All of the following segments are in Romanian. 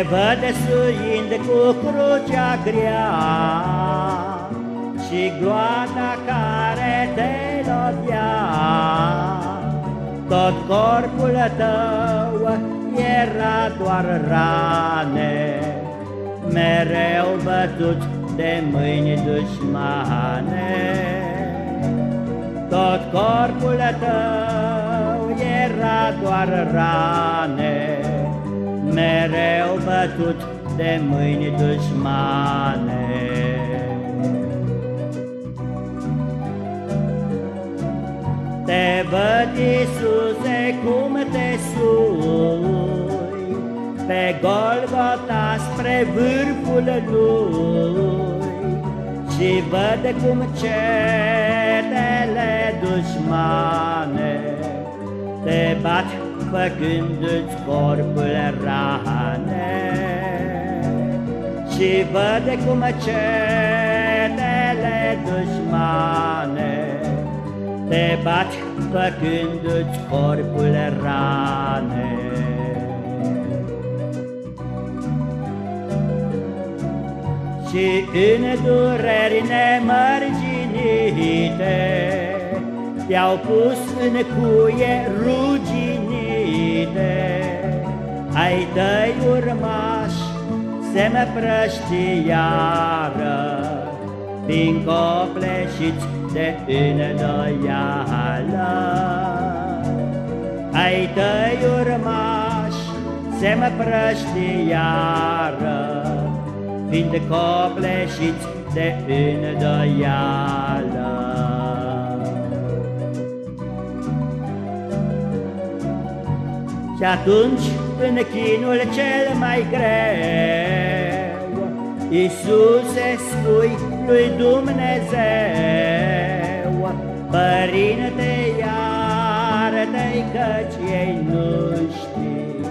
Te văd suind cu crucea grea Și gloata care te lovia Tot corpul tău era doar rane Mereu bătut de mâini dușmane. Tot corpul tău era doar rane mereu bătut de mâini dușmane. Te văd, Iisuse, cum te sui Pe Golgota spre vârful lui Și văd cum cetele dușmane Te bat făcându-ți corpul rane Și văd cum cetele dușmane Te bat făcându-ți corpul rane Și în dureri nemărginite Te-au pus în cuie ruginite Ai tăi urmași se mă prăștiară Din copleșiți de îndoială Ai tăi urmași se mă prăștiară Fiind copleșiți de îndoială Și atunci, în chinul cel mai greu, Iisuse spui lui Dumnezeu, Părinte, iartă-i căci ei nu știu,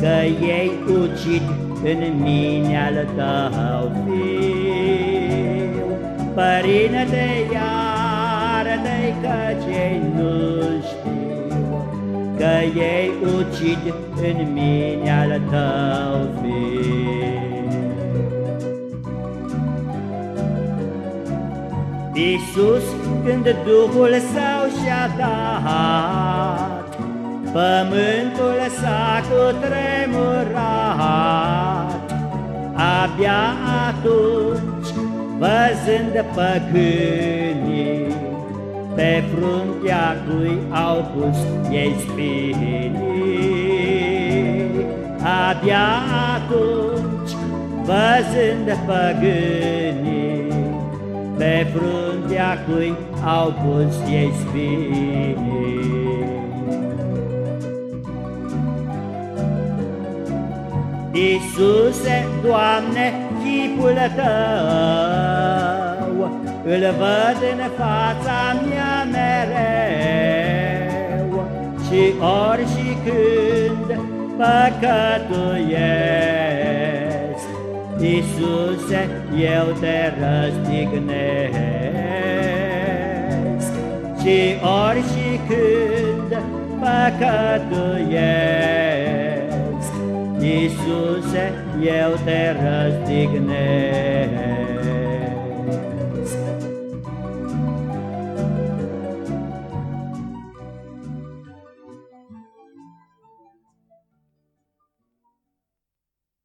Că ei ucid în mine al tău fiu. Părinte, iartă-i căci ei nu știu, Că ei ucid în mine al tău fiu. Iisus, când Duhul Său și-a dat, Pământul s-a cutremurat, Abia atunci, văzând păgânii, pe fruntea lui au pus ei spinii. Abia atunci, văzând păgânii, Pe fruntea cui au pus ei spinii. Iisuse, Doamne, chipul Tău, îl văd în fața mea mereu. Și ori și când păcătuiesc Iisuse, eu te răstignesc. Și ori și când păcătuiesc Iisuse, eu te răstignesc